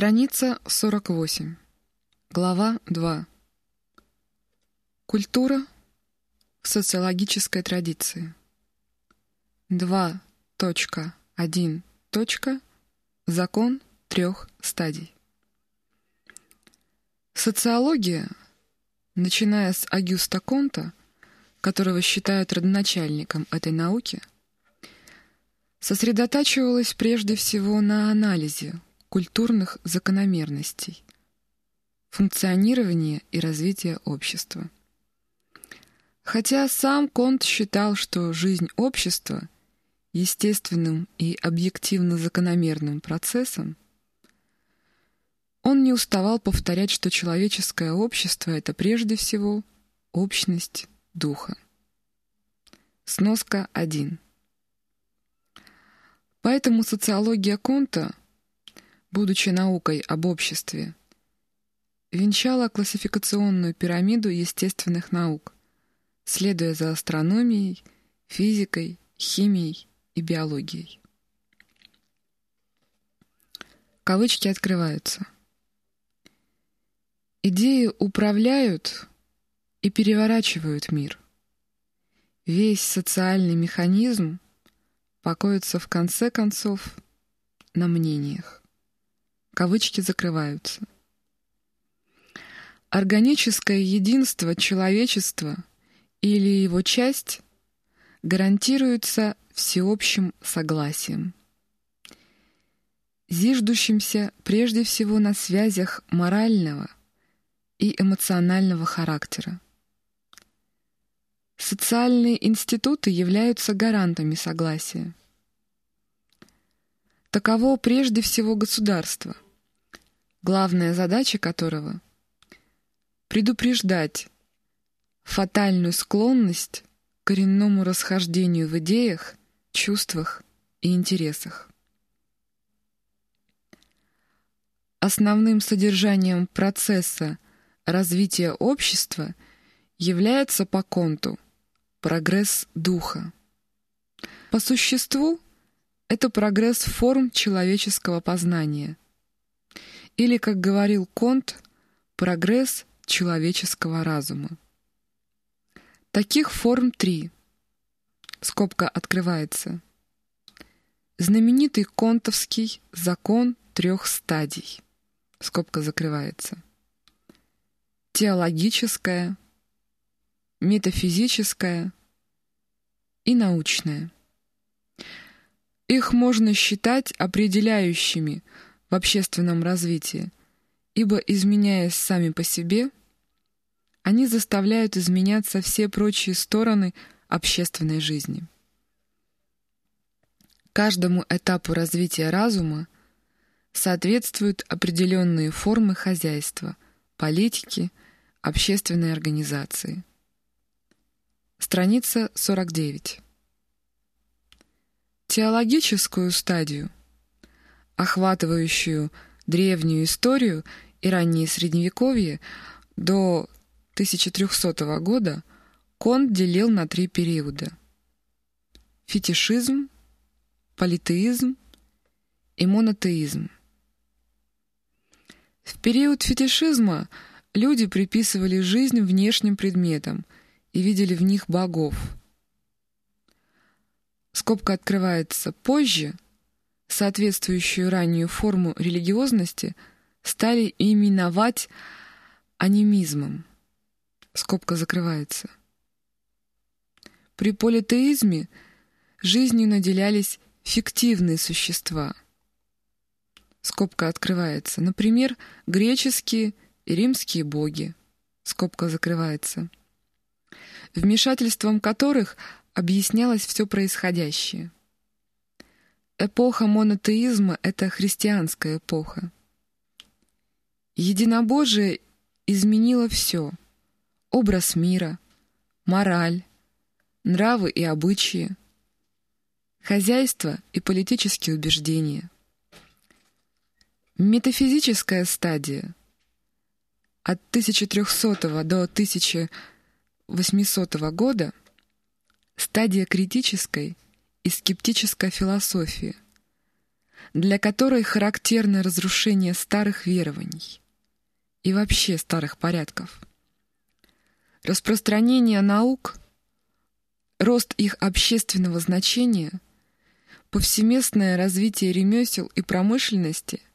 Страница 48. Глава 2. Культура в социологической традиции. 2.1. Закон трех стадий. Социология, начиная с Агюста Конта, которого считают родоначальником этой науки, сосредотачивалась прежде всего на анализе культурных закономерностей, функционирования и развития общества. Хотя сам Конт считал, что жизнь общества естественным и объективно закономерным процессом, он не уставал повторять, что человеческое общество — это прежде всего общность духа. Сноска 1. Поэтому социология Конта будучи наукой об обществе, венчала классификационную пирамиду естественных наук, следуя за астрономией, физикой, химией и биологией. Кавычки открываются. Идеи управляют и переворачивают мир. Весь социальный механизм покоится в конце концов на мнениях. Кавычки закрываются. Органическое единство человечества или его часть гарантируется всеобщим согласием, зиждущимся прежде всего на связях морального и эмоционального характера. Социальные институты являются гарантами согласия. Таково прежде всего государство, главная задача которого — предупреждать фатальную склонность к коренному расхождению в идеях, чувствах и интересах. Основным содержанием процесса развития общества является по конту прогресс духа. По существу — это прогресс форм человеческого познания. Или, как говорил Конт, прогресс человеческого разума. Таких форм три. Скобка открывается. Знаменитый контовский закон трех стадий. Скобка закрывается. Теологическая, метафизическая и научная. Их можно считать определяющими в общественном развитии, ибо, изменяясь сами по себе, они заставляют изменяться все прочие стороны общественной жизни. Каждому этапу развития разума соответствуют определенные формы хозяйства, политики, общественной организации. Страница 49. Теологическую стадию, охватывающую древнюю историю и раннее Средневековье до 1300 года, Конт делил на три периода. Фетишизм, политеизм и монотеизм. В период фетишизма люди приписывали жизнь внешним предметам и видели в них богов – скобка открывается позже, соответствующую раннюю форму религиозности стали именовать анимизмом. Скобка закрывается. При политеизме жизнью наделялись фиктивные существа. Скобка открывается. Например, греческие и римские боги. Скобка закрывается. Вмешательством которых объяснялось все происходящее. Эпоха монотеизма — это христианская эпоха. Единобожие изменило все — образ мира, мораль, нравы и обычаи, хозяйство и политические убеждения. Метафизическая стадия от 1300 до 1800 года — стадия критической и скептической философии, для которой характерно разрушение старых верований и вообще старых порядков. Распространение наук, рост их общественного значения, повсеместное развитие ремесел и промышленности —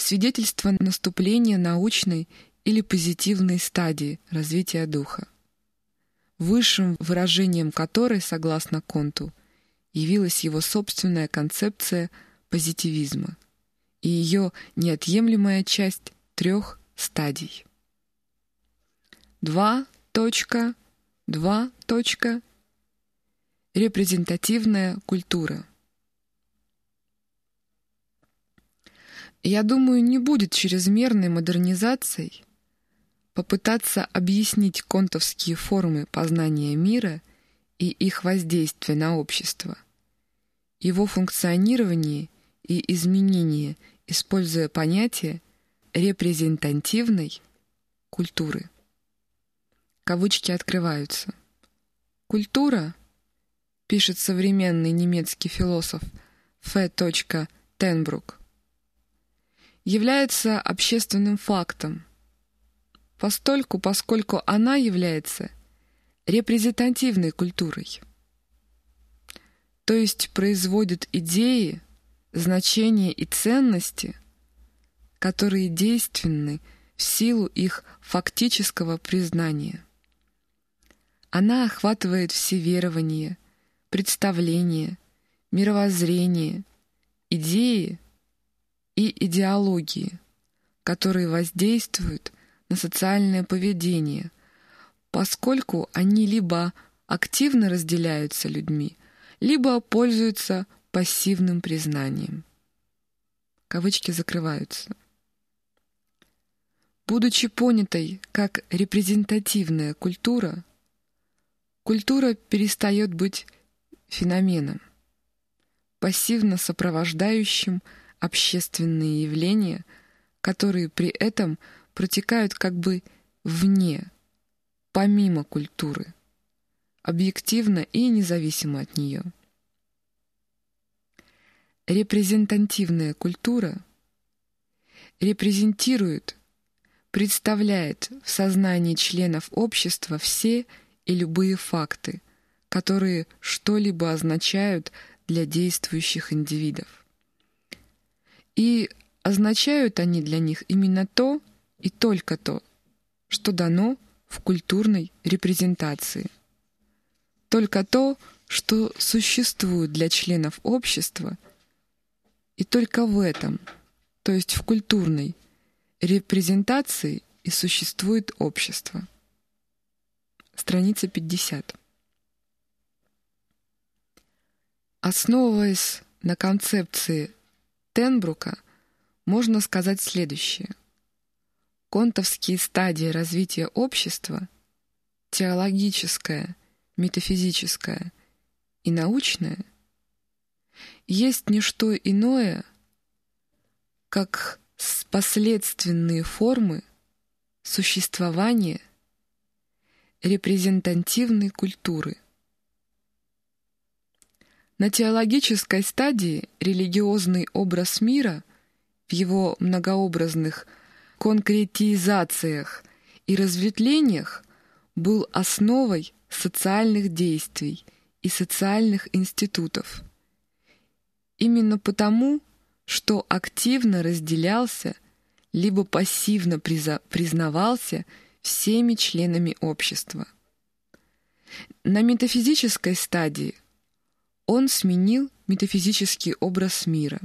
свидетельство наступления научной или позитивной стадии развития духа, высшим выражением которой, согласно Конту, явилась его собственная концепция позитивизма и ее неотъемлемая часть трех стадий. 2.2. Репрезентативная культура. Я думаю, не будет чрезмерной модернизацией попытаться объяснить контовские формы познания мира и их воздействие на общество, его функционирование и изменение, используя понятие репрезентативной культуры. Кавычки открываются. Культура, пишет современный немецкий философ Ф. Тенбрук, является общественным фактом, постольку, поскольку она является репрезентативной культурой, то есть производит идеи, значения и ценности, которые действенны в силу их фактического признания. Она охватывает все верования, представления, мировоззрение, идеи и идеологии, которые воздействуют на социальное поведение, поскольку они либо активно разделяются людьми, либо пользуются пассивным признанием. Кавычки закрываются. Будучи понятой как репрезентативная культура, культура перестает быть феноменом, пассивно сопровождающим общественные явления, которые при этом протекают как бы вне, помимо культуры, объективно и независимо от нее. Репрезентативная культура репрезентирует представляет в сознании членов общества все и любые факты, которые что-либо означают для действующих индивидов. И означают они для них именно то и только то, что дано в культурной репрезентации. Только то, что существует для членов общества, и только в этом, то есть в культурной репрезентации и существует общество. Страница 50. Основываясь на концепции Тенбрука, можно сказать следующее. Контовские стадии развития общества — теологическое, метафизическое и научное — есть не что иное, как последственные формы существования репрезентативной культуры. На теологической стадии религиозный образ мира в его многообразных конкретизациях и разветвлениях был основой социальных действий и социальных институтов. Именно потому что активно разделялся либо пассивно признавался всеми членами общества. На метафизической стадии он сменил метафизический образ мира.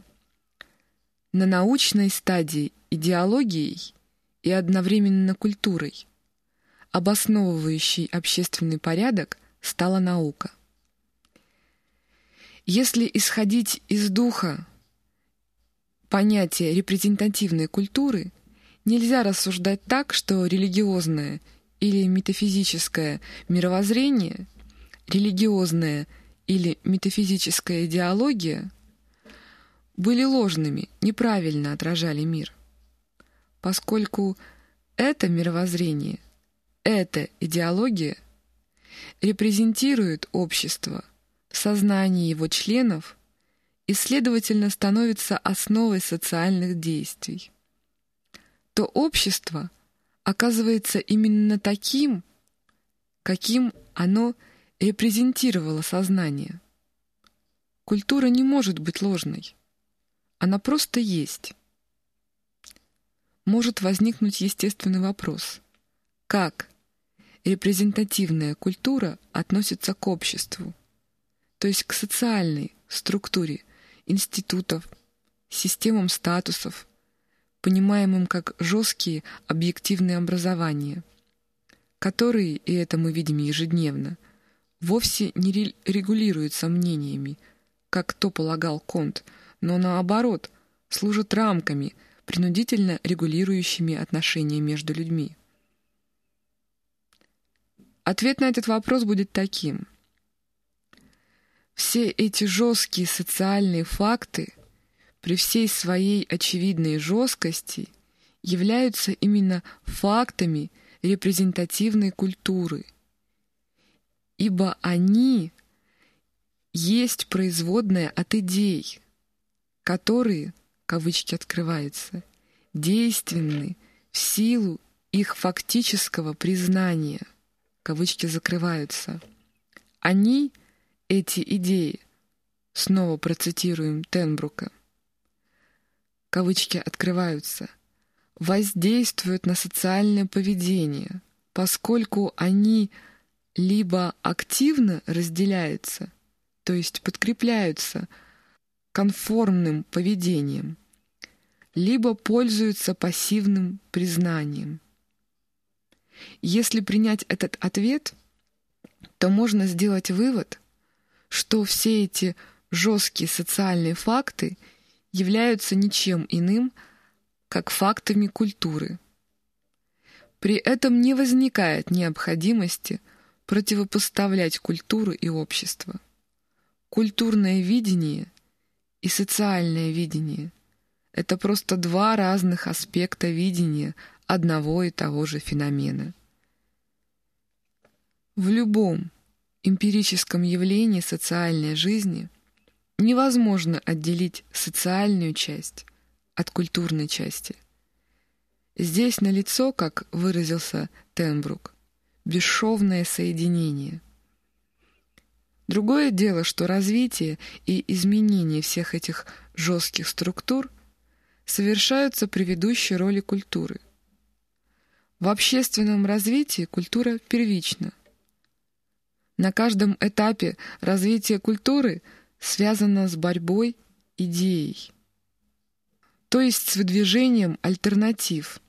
На научной стадии идеологией и одновременно культурой, обосновывающей общественный порядок, стала наука. Если исходить из духа понятие репрезентативной культуры нельзя рассуждать так, что религиозное или метафизическое мировоззрение, религиозная или метафизическая идеология были ложными, неправильно отражали мир. Поскольку это мировоззрение, эта идеология репрезентирует общество в сознании его членов и, следовательно, становится основой социальных действий, то общество оказывается именно таким, каким оно репрезентировало сознание. Культура не может быть ложной. Она просто есть. Может возникнуть естественный вопрос. Как репрезентативная культура относится к обществу, то есть к социальной структуре институтов, системам статусов, понимаемым как жесткие объективные образования, которые, и это мы видим ежедневно, вовсе не регулируются мнениями, как то полагал Конт, но наоборот служат рамками, принудительно регулирующими отношения между людьми. Ответ на этот вопрос будет таким. Все эти жесткие социальные факты при всей своей очевидной жесткости являются именно фактами репрезентативной культуры, ибо они есть производная от идей, которые, кавычки открываются, действенны в силу их фактического признания – кавычки закрываются. Они, эти идеи, снова процитируем Тенбрука, кавычки открываются, воздействуют на социальное поведение, поскольку они либо активно разделяются, то есть подкрепляются конформным поведением, либо пользуются пассивным признанием. Если принять этот ответ, то можно сделать вывод, что все эти жесткие социальные факты являются ничем иным, как фактами культуры. При этом не возникает необходимости противопоставлять культуру и общество. Культурное видение и социальное видение — это просто два разных аспекта видения одного и того же феномена. В любом эмпирическом явлении социальной жизни невозможно отделить социальную часть от культурной части. Здесь налицо, как выразился Тенбрук, бесшовное соединение. Другое дело, что развитие и изменение всех этих жестких структур совершаются при ведущей роли культуры – в общественном развитии культура первична. На каждом этапе развития культуры связано с борьбой идей, то есть с выдвижением альтернатив,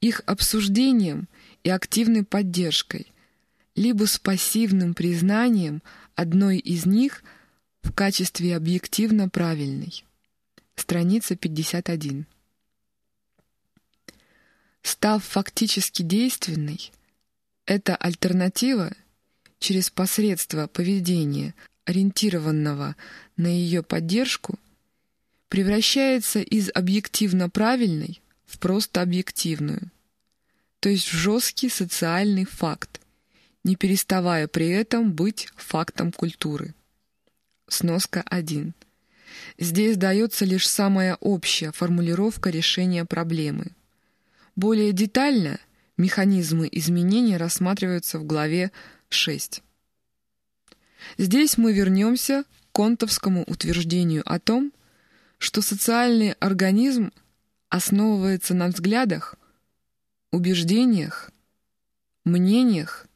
их обсуждением и активной поддержкой, либо с пассивным признанием одной из них в качестве объективно правильной. Страница 51. Став фактически действенной, эта альтернатива через посредство поведения, ориентированного на ее поддержку, превращается из объективно правильной в просто объективную, то есть в жесткий социальный факт, не переставая при этом быть фактом культуры. Сноска 1. Здесь дается лишь самая общая формулировка решения проблемы – более детально механизмы изменения рассматриваются в главе 6. Здесь мы вернемся к контовскому утверждению о том, что социальный организм основывается на взглядах, убеждениях, мнениях,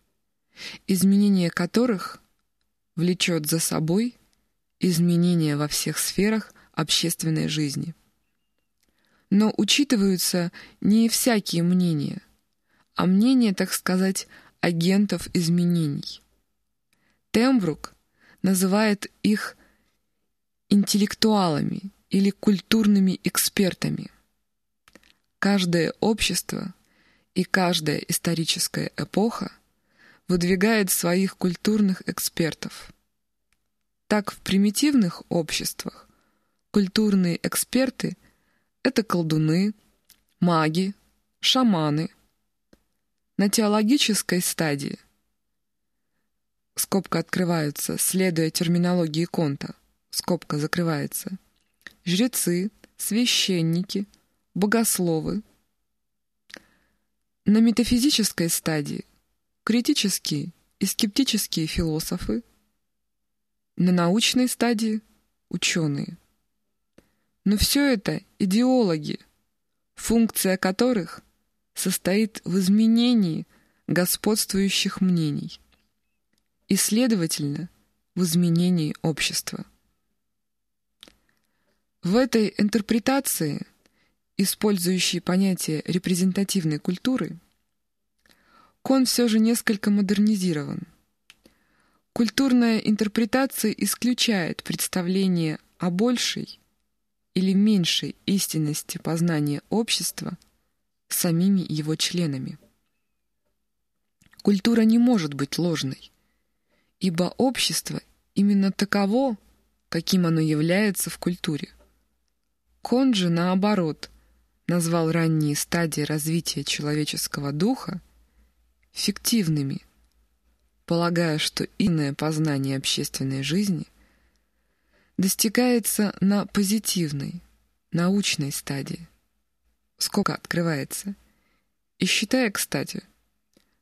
изменение которых влечет за собой изменения во всех сферах общественной жизни но учитываются не всякие мнения, а мнения, так сказать, агентов изменений. Тембрук называет их интеллектуалами или культурными экспертами. Каждое общество и каждая историческая эпоха выдвигает своих культурных экспертов. Так в примитивных обществах культурные эксперты – это колдуны, маги, шаманы. На теологической стадии скобка открывается, следуя терминологии Конта, скобка закрывается, жрецы, священники, богословы. На метафизической стадии критические и скептические философы, на научной стадии ученые. Но все это идеологи, функция которых состоит в изменении господствующих мнений и, следовательно, в изменении общества. В этой интерпретации, использующей понятие репрезентативной культуры, Кон все же несколько модернизирован. Культурная интерпретация исключает представление о большей или меньшей истинности познания общества самими его членами. Культура не может быть ложной, ибо общество именно таково, каким оно является в культуре. Кон же, наоборот, назвал ранние стадии развития человеческого духа фиктивными, полагая, что иное познание общественной жизни достигается на позитивной, научной стадии. Сколько открывается. И считая, кстати,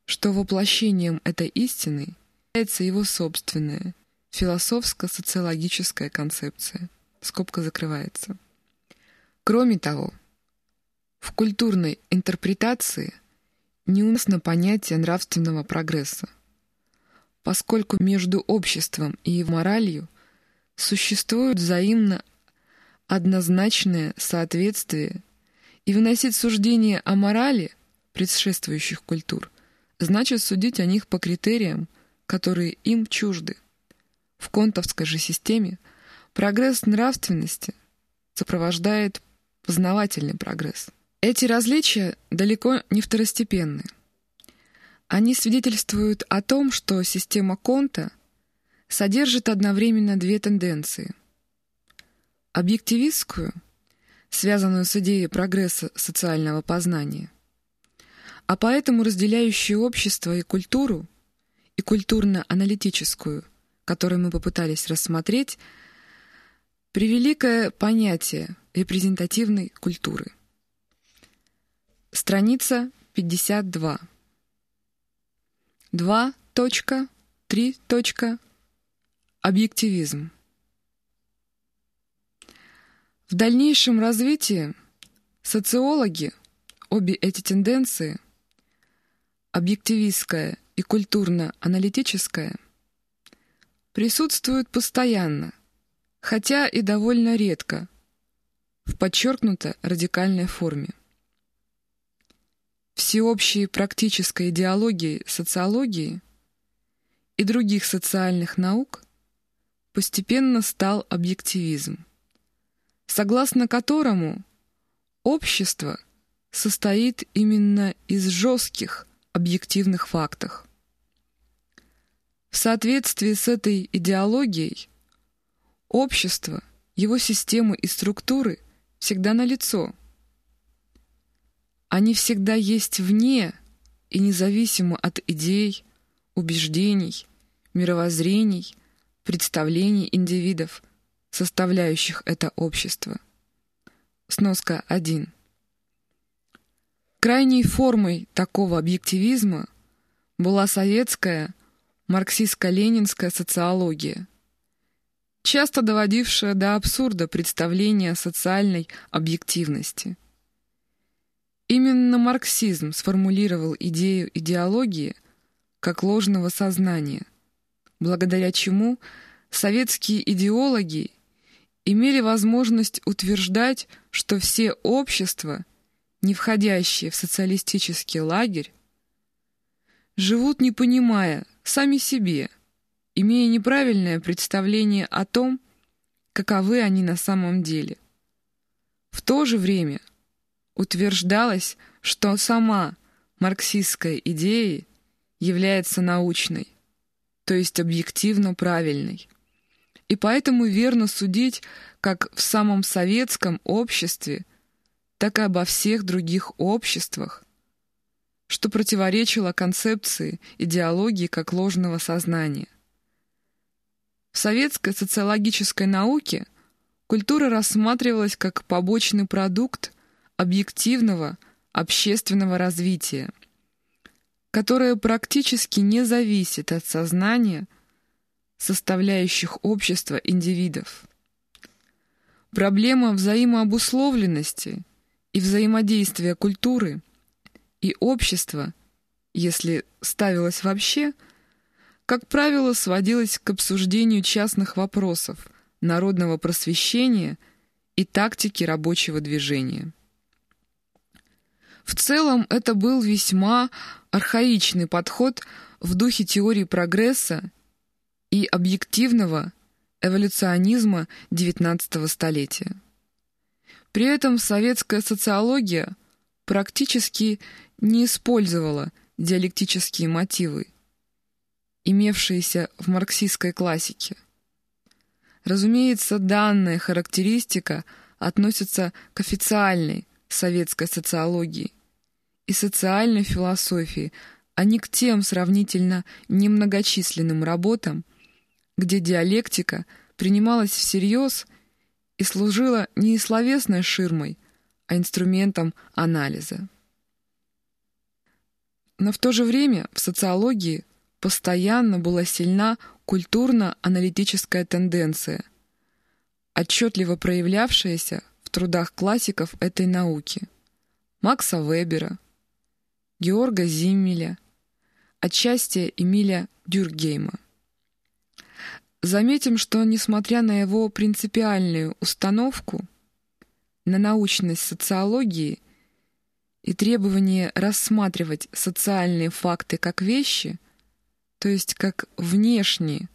что воплощением этой истины является его собственная философско-социологическая концепция. Скобка закрывается. Кроме того, в культурной интерпретации – неуместно понятие нравственного прогресса, поскольку между обществом и его моралью существует взаимно однозначное соответствие, и выносить суждение о морали предшествующих культур значит судить о них по критериям, которые им чужды. В контовской же системе прогресс нравственности сопровождает познавательный прогресс. Эти различия далеко не второстепенны. Они свидетельствуют о том, что система Конта содержит одновременно две тенденции. Объективистскую, связанную с идеей прогресса социального познания, а поэтому разделяющую общество и культуру, и культурно-аналитическую, которую мы попытались рассмотреть, превеликое понятие репрезентативной культуры. Страница 52. 2.3. Объективизм. В дальнейшем развитии социологи обе эти тенденции, объективистская и культурно-аналитическая, присутствуют постоянно, хотя и довольно редко, в подчеркнуто радикальной форме всеобщей практической идеологии социологии и других социальных наук постепенно стал объективизм, согласно которому общество состоит именно из жестких объективных фактов. В соответствии с этой идеологией общество, его системы и структуры всегда налицо – они всегда есть вне и независимо от идей, убеждений, мировоззрений, представлений индивидов, составляющих это общество. Сноска 1. Крайней формой такого объективизма была советская марксистско-ленинская социология, часто доводившая до абсурда представление социальной объективности – Именно марксизм сформулировал идею идеологии как ложного сознания, благодаря чему советские идеологи имели возможность утверждать, что все общества, не входящие в социалистический лагерь, живут не понимая сами себе, имея неправильное представление о том, каковы они на самом деле. В то же время – утверждалось, что сама марксистская идея является научной, то есть объективно правильной. И поэтому верно судить как в самом советском обществе, так и обо всех других обществах, что противоречило концепции идеологии как ложного сознания. В советской социологической науке культура рассматривалась как побочный продукт объективного общественного развития, которое практически не зависит от сознания составляющих общество индивидов. Проблема взаимообусловленности и взаимодействия культуры и общества, если ставилась вообще, как правило, сводилась к обсуждению частных вопросов народного просвещения и тактики рабочего движения. В целом это был весьма архаичный подход в духе теории прогресса и объективного эволюционизма XIX столетия. При этом советская социология практически не использовала диалектические мотивы, имевшиеся в марксистской классике. Разумеется, данная характеристика относится к официальной советской социологии и социальной философии, а не к тем сравнительно немногочисленным работам, где диалектика принималась всерьез и служила не словесной ширмой, а инструментом анализа. Но в то же время в социологии постоянно была сильна культурно-аналитическая тенденция, отчетливо проявлявшаяся трудах классиков этой науки Макса Вебера, Георга Зиммеля, отчасти Эмиля Дюргейма. Заметим, что, несмотря на его принципиальную установку на научность социологии и требование рассматривать социальные факты как вещи, то есть как внешние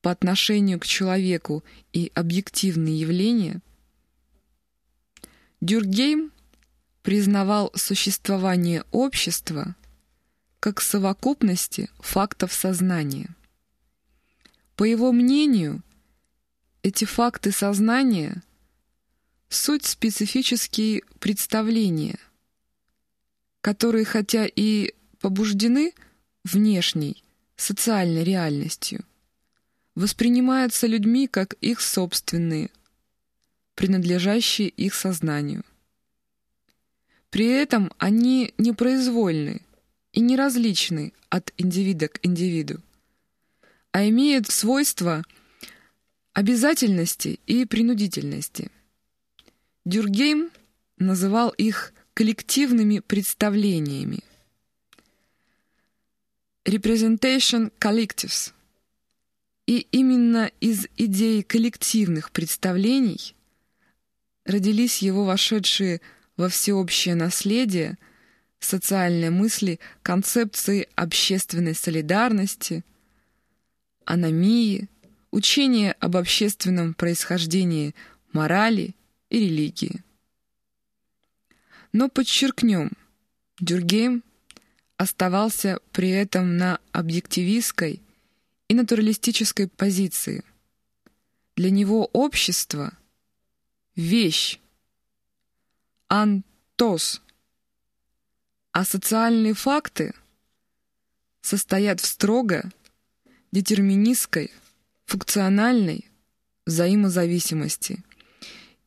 по отношению к человеку и объективные явления, Дюргейм признавал существование общества как совокупности фактов сознания. По его мнению, эти факты сознания — суть специфические представления, которые хотя и побуждены внешней, социальной реальностью, воспринимаются людьми как их собственные, принадлежащие их сознанию. При этом они непроизвольны и неразличны от индивида к индивиду а имеют свойства обязательности и принудительности. Дюргейм называл их коллективными представлениями. Representation Collectives. И именно из идеи коллективных представлений родились его вошедшие во всеобщее наследие социальные мысли концепции общественной солидарности – аномии, учение об общественном происхождении морали и религии. Но подчеркнем, Дюргейм оставался при этом на объективистской и натуралистической позиции. Для него общество — вещь, антос, а социальные факты состоят в строго детерминистской, функциональной взаимозависимости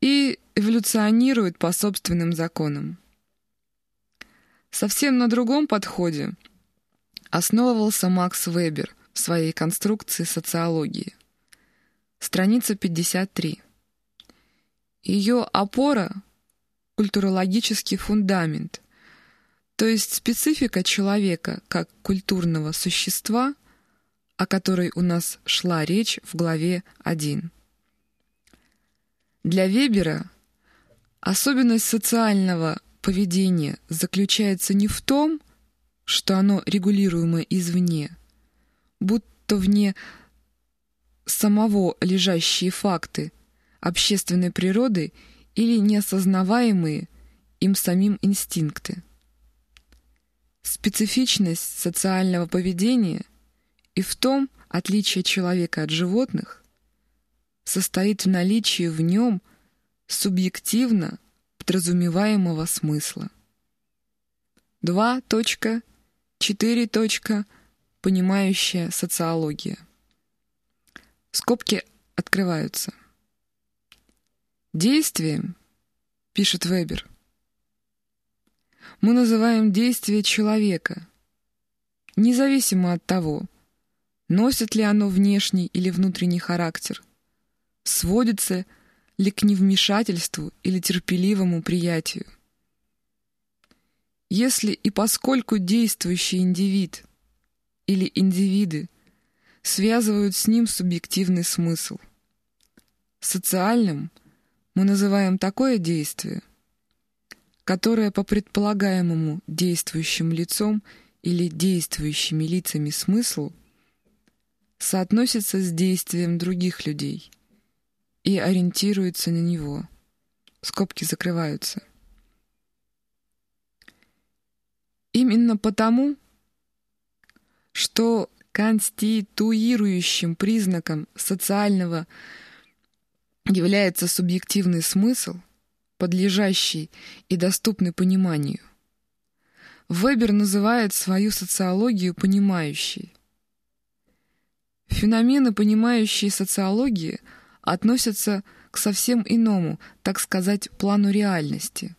и эволюционирует по собственным законам. Совсем на другом подходе основывался Макс Вебер в своей конструкции социологии. Страница 53. Ее опора — культурологический фундамент, то есть специфика человека как культурного существа — о которой у нас шла речь в главе 1. Для Вебера особенность социального поведения заключается не в том, что оно регулируемо извне, будто вне самого лежащие факты общественной природы или неосознаваемые им самим инстинкты. Специфичность социального поведения – и в том отличие человека от животных состоит в наличии в нем субъективно подразумеваемого смысла. 2.4. Понимающая социология. Скобки открываются. Действием, пишет Вебер, мы называем действие человека, независимо от того, носит ли оно внешний или внутренний характер, сводится ли к невмешательству или терпеливому приятию. Если и поскольку действующий индивид или индивиды связывают с ним субъективный смысл. Социальным мы называем такое действие, которое по предполагаемому действующим лицом или действующими лицами смыслу соотносится с действием других людей и ориентируется на него. Скобки закрываются. Именно потому, что конституирующим признаком социального является субъективный смысл, подлежащий и доступный пониманию. Вебер называет свою социологию понимающей. Феномены, понимающие социологии, относятся к совсем иному, так сказать, плану реальности.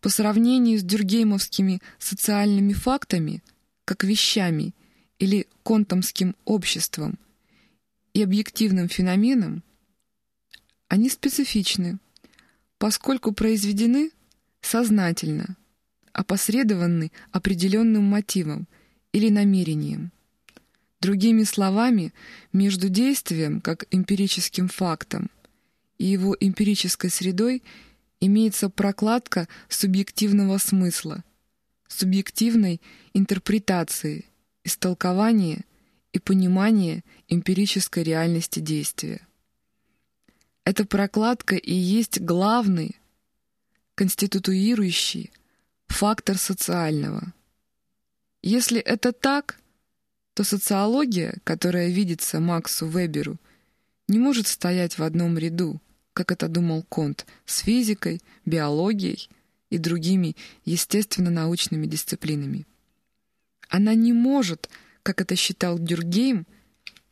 По сравнению с дюргеймовскими социальными фактами, как вещами – или контомским обществом и объективным феноменом, они специфичны, поскольку произведены сознательно, опосредованы определенным мотивом или намерением. Другими словами, между действием как эмпирическим фактом и его эмпирической средой имеется прокладка субъективного смысла, субъективной интерпретации – истолкование и понимание эмпирической реальности действия. Эта прокладка и есть главный, конституирующий фактор социального. Если это так, то социология, которая видится Максу Веберу, не может стоять в одном ряду, как это думал Конт, с физикой, биологией и другими естественно-научными дисциплинами. Она не может, как это считал Дюргейм,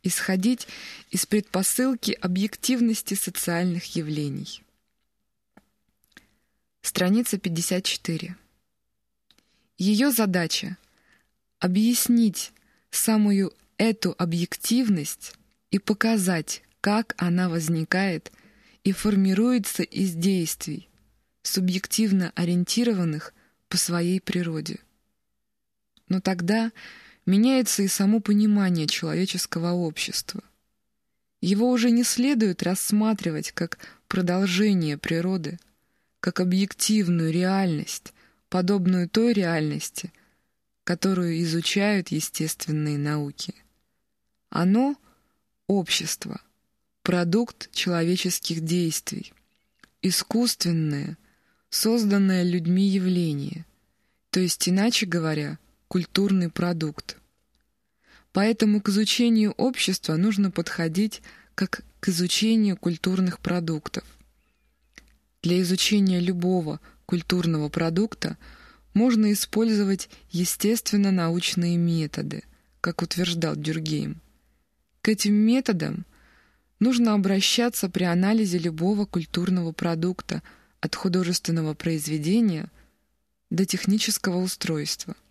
исходить из предпосылки объективности социальных явлений. Страница 54. Ее задача — объяснить самую эту объективность и показать, как она возникает и формируется из действий, субъективно ориентированных по своей природе. Но тогда меняется и само понимание человеческого общества. Его уже не следует рассматривать как продолжение природы, как объективную реальность, подобную той реальности, которую изучают естественные науки. Оно — общество, продукт человеческих действий, искусственное, созданное людьми явление, то есть, иначе говоря, культурный продукт. Поэтому к изучению общества нужно подходить как к изучению культурных продуктов. Для изучения любого культурного продукта можно использовать естественно-научные методы, как утверждал Дюргейм. К этим методам нужно обращаться при анализе любого культурного продукта от художественного произведения до технического устройства –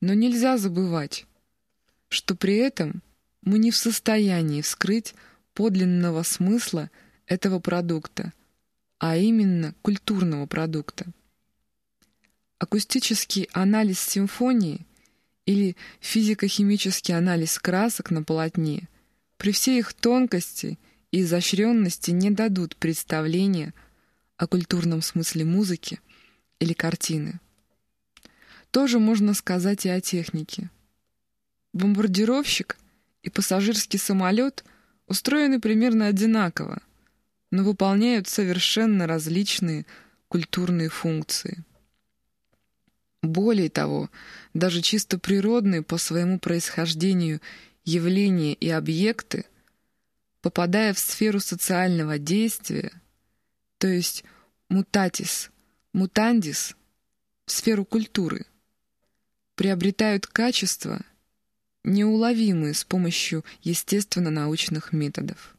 но нельзя забывать, что при этом мы не в состоянии вскрыть подлинного смысла этого продукта, а именно культурного продукта. Акустический анализ симфонии или физико-химический анализ красок на полотне при всей их тонкости и изощренности не дадут представления о культурном смысле музыки или картины. Тоже можно сказать и о технике. Бомбардировщик и пассажирский самолет устроены примерно одинаково, но выполняют совершенно различные культурные функции. Более того, даже чисто природные по своему происхождению явления и объекты, попадая в сферу социального действия, то есть мутатис, мутандис, в сферу культуры, приобретают качества неуловимы с помощью естественно-научных методов.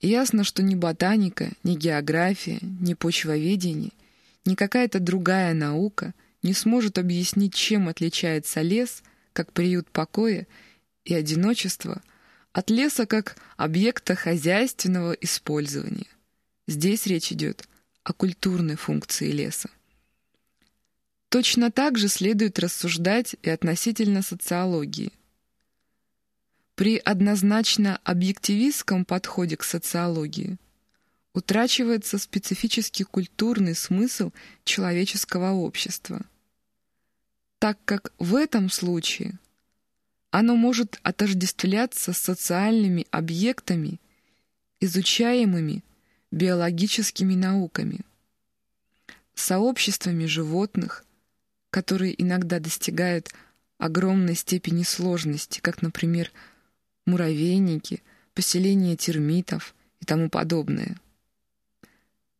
ясно, что ни ботаника, ни география, ни почвоведение, ни какая-то другая наука не сможет объяснить, чем отличается лес, как приют покоя и одиночества, от леса как объекта хозяйственного использования. Здесь речь идет о культурной функции леса. Точно так же следует рассуждать и относительно социологии. При однозначно объективистском подходе к социологии утрачивается специфический культурный смысл человеческого общества, так как в этом случае оно может отождествляться с социальными объектами, изучаемыми биологическими науками, сообществами животных, которые иногда достигают огромной степени сложности, как, например, муравейники, поселение термитов и тому подобное.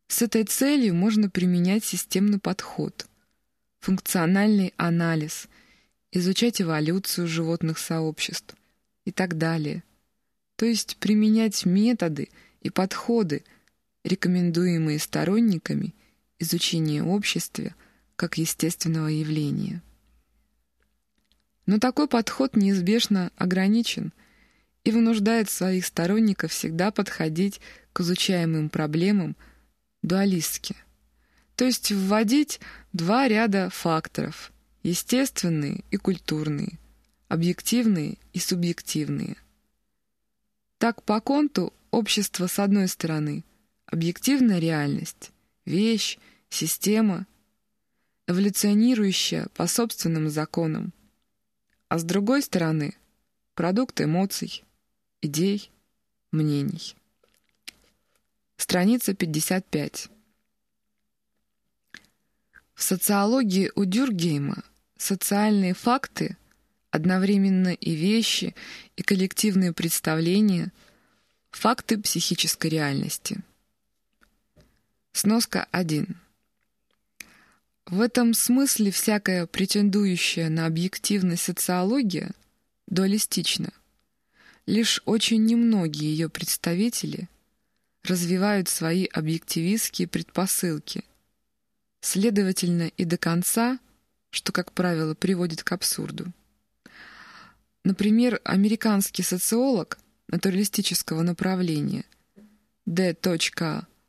С этой целью можно применять системный подход, функциональный анализ, изучать эволюцию животных сообществ и так далее. То есть применять методы и подходы, рекомендуемые сторонниками изучения общества – как естественного явления. Но такой подход неизбежно ограничен и вынуждает своих сторонников всегда подходить к изучаемым проблемам дуалистски, то есть вводить два ряда факторов – естественные и культурные, объективные и субъективные. Так по конту общество с одной стороны – объективная реальность, вещь, система – эволюционирующая по собственным законам, а с другой стороны — продукт эмоций, идей, мнений. Страница 55. В социологии у Дюргейма социальные факты одновременно и вещи, и коллективные представления — факты психической реальности. Сноска 1. В этом смысле всякая претендующая на объективность социология дуалистична. Лишь очень немногие ее представители развивают свои объективистские предпосылки, следовательно и до конца, что, как правило, приводит к абсурду. Например, американский социолог натуралистического направления Д.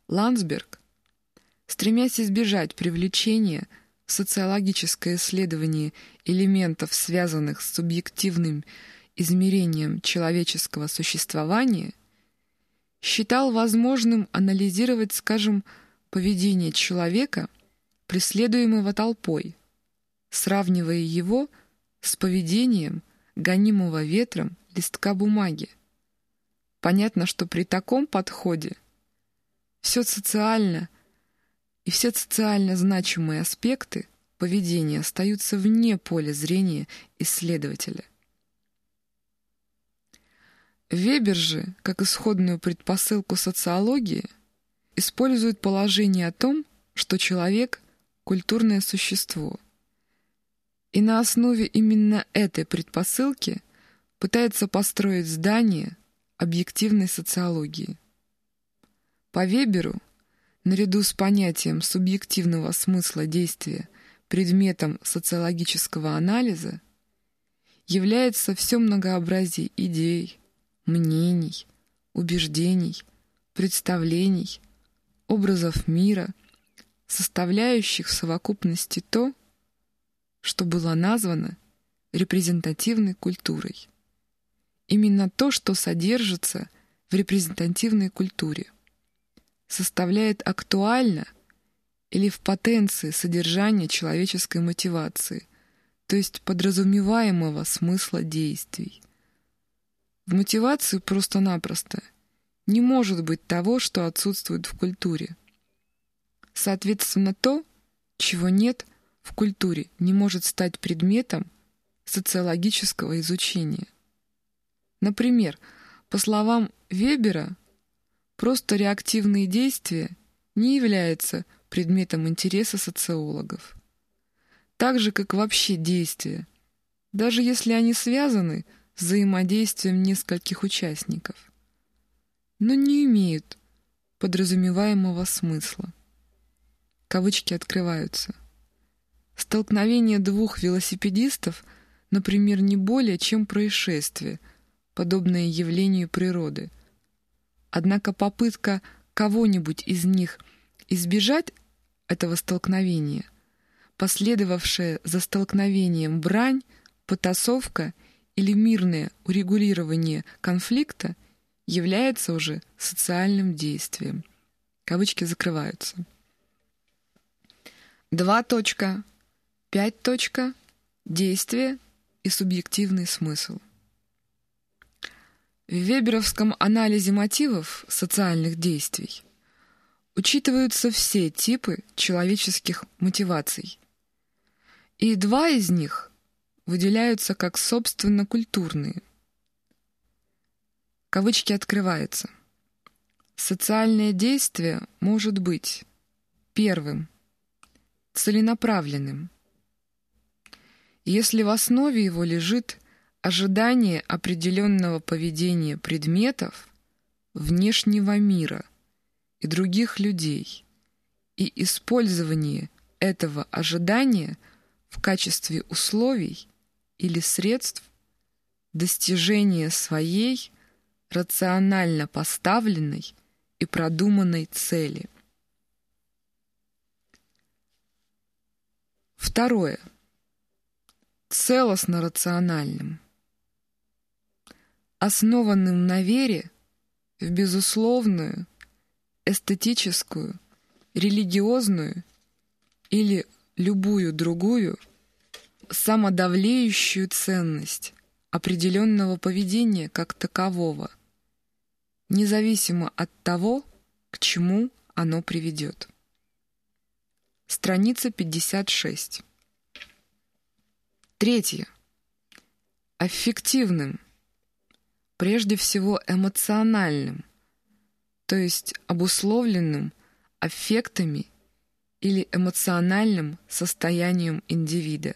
Ландсберг стремясь избежать привлечения социологическое исследование элементов, связанных с субъективным измерением человеческого существования, считал возможным анализировать, скажем, поведение человека, преследуемого толпой, сравнивая его с поведением гонимого ветром листка бумаги. Понятно, что при таком подходе все социально и все социально значимые аспекты поведения остаются вне поля зрения исследователя. Вебер же, как исходную предпосылку социологии, использует положение о том, что человек — культурное существо. И на основе именно этой предпосылки пытается построить здание объективной социологии. По Веберу наряду с понятием субъективного смысла действия предметом социологического анализа является все многообразие идей, мнений, убеждений, представлений, образов мира, составляющих в совокупности то, что было названо репрезентативной культурой. Именно то, что содержится в репрезентативной культуре составляет актуально или в потенции содержания человеческой мотивации, то есть подразумеваемого смысла действий. В мотивации просто-напросто не может быть того, что отсутствует в культуре. Соответственно, то, чего нет в культуре, не может стать предметом социологического изучения. Например, по словам Вебера, Просто реактивные действия не являются предметом интереса социологов. Так же, как вообще действия, даже если они связаны с взаимодействием нескольких участников, но не имеют подразумеваемого смысла. Кавычки открываются. Столкновение двух велосипедистов, например, не более чем происшествие, подобное явлению природы. Однако попытка кого-нибудь из них избежать этого столкновения, последовавшая за столкновением брань, потасовка или мирное урегулирование конфликта является уже социальным действием. Кавычки закрываются. Два точка, пять точка, действие и субъективный смысл. В веберовском анализе мотивов социальных действий учитываются все типы человеческих мотиваций. И два из них выделяются как собственно культурные. Кавычки открываются. Социальное действие может быть первым – целенаправленным. Если в основе его лежит ожидание определенного поведения предметов, внешнего мира и других людей, и использование этого ожидания в качестве условий или средств достижения своей рационально поставленной и продуманной цели. Второе. Целостно рациональным. Основанным на вере в безусловную, эстетическую, религиозную или любую другую самодавлеющую ценность определенного поведения как такового, независимо от того, к чему оно приведет. Страница 56. Третье. Аффективным, прежде всего эмоциональным, то есть обусловленным аффектами или эмоциональным состоянием индивида.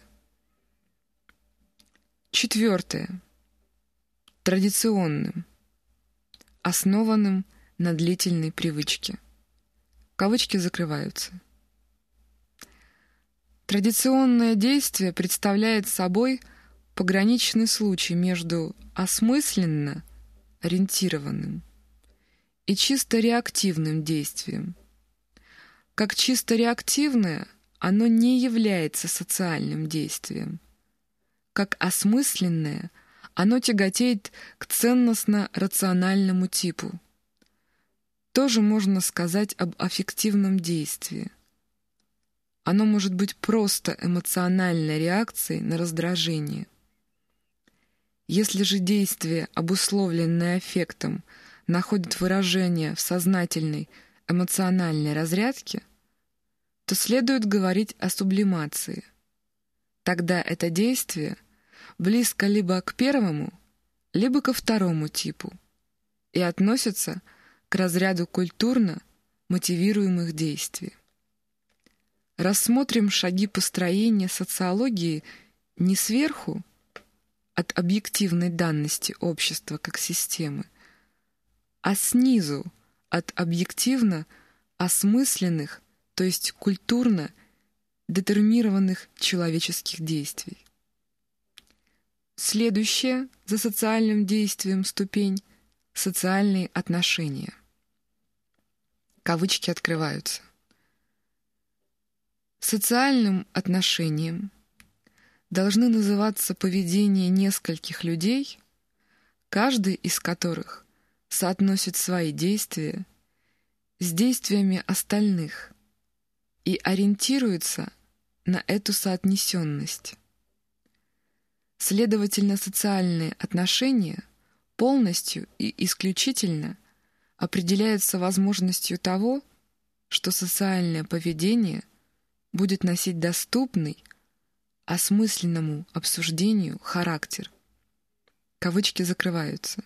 Четвертое. Традиционным, основанным на длительной привычке. Кавычки закрываются. Традиционное действие представляет собой пограничный случай между осмысленно ориентированным и чисто реактивным действием. Как чисто реактивное, оно не является социальным действием. Как осмысленное, оно тяготеет к ценностно-рациональному типу. Тоже можно сказать об аффективном действии – оно может быть просто эмоциональной реакцией на раздражение. Если же действие, обусловленное эффектом, находит выражение в сознательной эмоциональной разрядке, то следует говорить о сублимации. Тогда это действие близко либо к первому, либо ко второму типу и относится к разряду культурно мотивируемых действий. Рассмотрим шаги построения социологии не сверху, от объективной данности общества как системы, а снизу, от объективно осмысленных, то есть культурно детерминированных человеческих действий. Следующая за социальным действием ступень — социальные отношения. Кавычки открываются. Социальным отношением должны называться поведение нескольких людей, каждый из которых соотносит свои действия с действиями остальных и ориентируется на эту соотнесенность. Следовательно, социальные отношения полностью и исключительно определяются возможностью того, что социальное поведение – будет носить доступный, осмысленному обсуждению характер. Кавычки закрываются.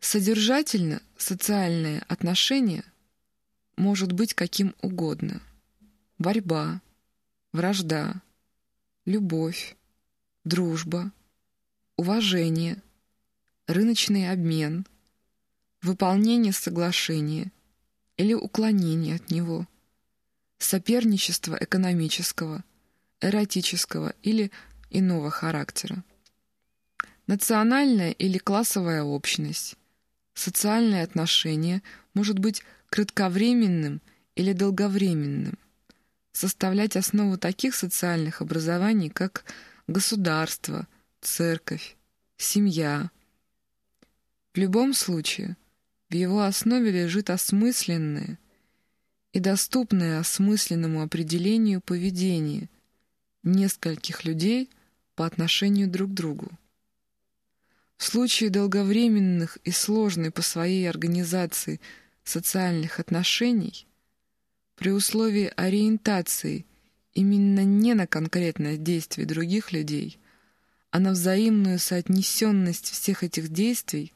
Содержательно социальное отношение может быть каким угодно. Борьба, вражда, любовь, дружба, уважение, рыночный обмен, выполнение соглашения или уклонение от него, соперничество экономического, эротического или иного характера, национальная или классовая общность, социальное отношение может быть кратковременным или долговременным, составлять основу таких социальных образований, как государство, церковь, семья. В любом случае, в его основе лежит осмысленное и доступное осмысленному определению поведение нескольких людей по отношению друг к другу. В случае долговременных и сложной по своей организации социальных отношений, при условии ориентации именно не на конкретное действие других людей, а на взаимную соотнесенность всех этих действий,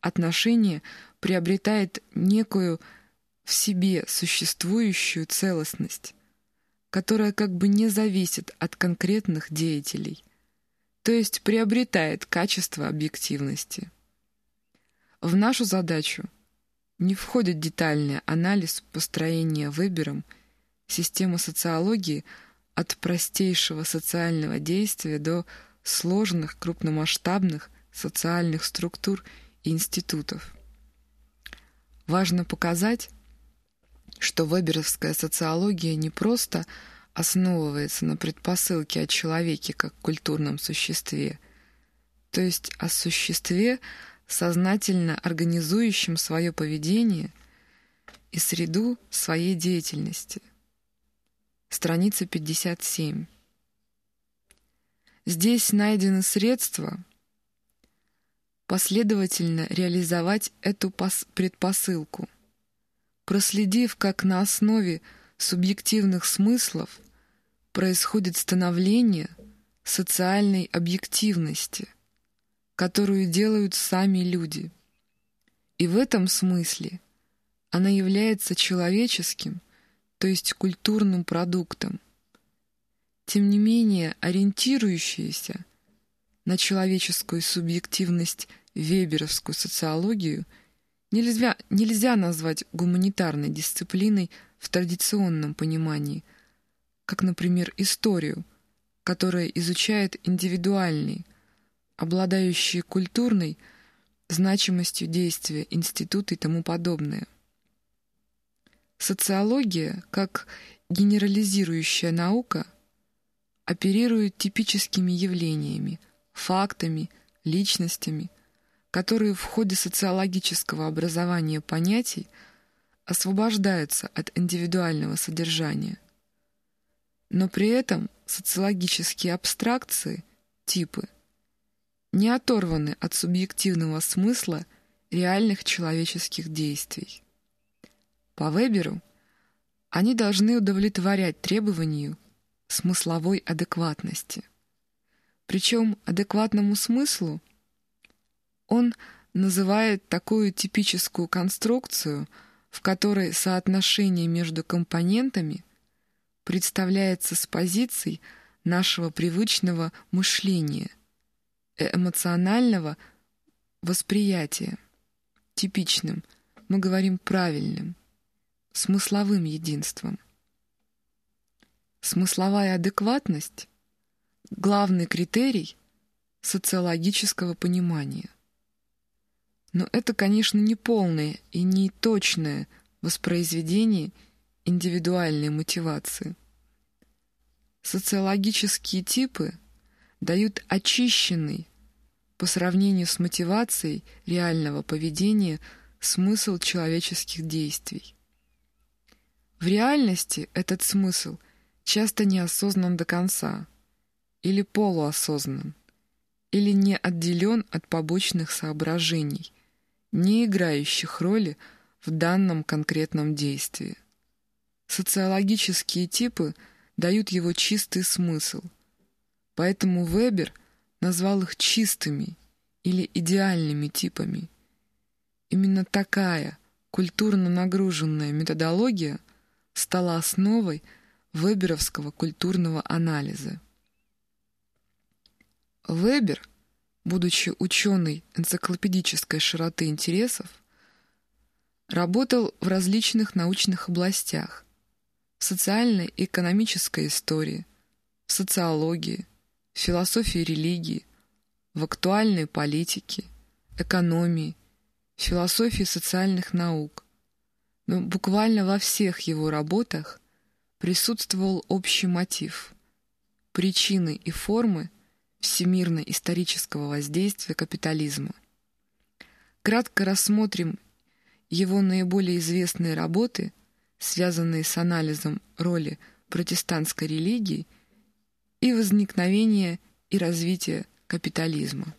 отношение приобретает некую в себе существующую целостность, которая как бы не зависит от конкретных деятелей, то есть приобретает качество объективности. В нашу задачу не входит детальный анализ построения выбором системы социологии от простейшего социального действия до сложных крупномасштабных социальных структур и институтов. Важно показать, что веберовская социология не просто основывается на предпосылке о человеке как культурном существе, то есть о существе, сознательно организующем свое поведение и среду своей деятельности. Страница 57. Здесь найдены средства последовательно реализовать эту предпосылку, проследив, как на основе субъективных смыслов происходит становление социальной объективности, которую делают сами люди. И в этом смысле она является человеческим, то есть культурным продуктом. Тем не менее, ориентирующаяся на человеческую субъективность веберовскую социологию нельзя, нельзя назвать гуманитарной дисциплиной в традиционном понимании, как, например, историю, которая изучает индивидуальный, обладающие культурной значимостью действия института и тому подобное. Социология, как генерализирующая наука, оперирует типическими явлениями, фактами, личностями, которые в ходе социологического образования понятий освобождаются от индивидуального содержания. Но при этом социологические абстракции, типы, не оторваны от субъективного смысла реальных человеческих действий. По Веберу они должны удовлетворять требованию смысловой адекватности. Причем адекватному смыслу он называет такую типическую конструкцию, в которой соотношение между компонентами представляется с позиций нашего привычного мышления – эмоционального восприятия, типичным, мы говорим правильным, смысловым единством. Смысловая адекватность — главный критерий социологического понимания. Но это, конечно, не полное и не точное воспроизведение индивидуальной мотивации. Социологические типы — дают очищенный, по сравнению с мотивацией реального поведения, смысл человеческих действий. В реальности этот смысл часто не осознан до конца, или полуосознан, или не отделен от побочных соображений, не играющих роли в данном конкретном действии. Социологические типы дают его чистый смысл – Поэтому Вебер назвал их чистыми или идеальными типами. Именно такая культурно нагруженная методология стала основой веберовского культурного анализа. Вебер, будучи ученый энциклопедической широты интересов, работал в различных научных областях — в социальной и экономической истории, в социологии, в философии религии, в актуальной политике, экономии, философии социальных наук. Но буквально во всех его работах присутствовал общий мотив — причины и формы всемирно-исторического воздействия капитализма. Кратко рассмотрим его наиболее известные работы, связанные с анализом роли протестантской религии и возникновения и развития капитализма.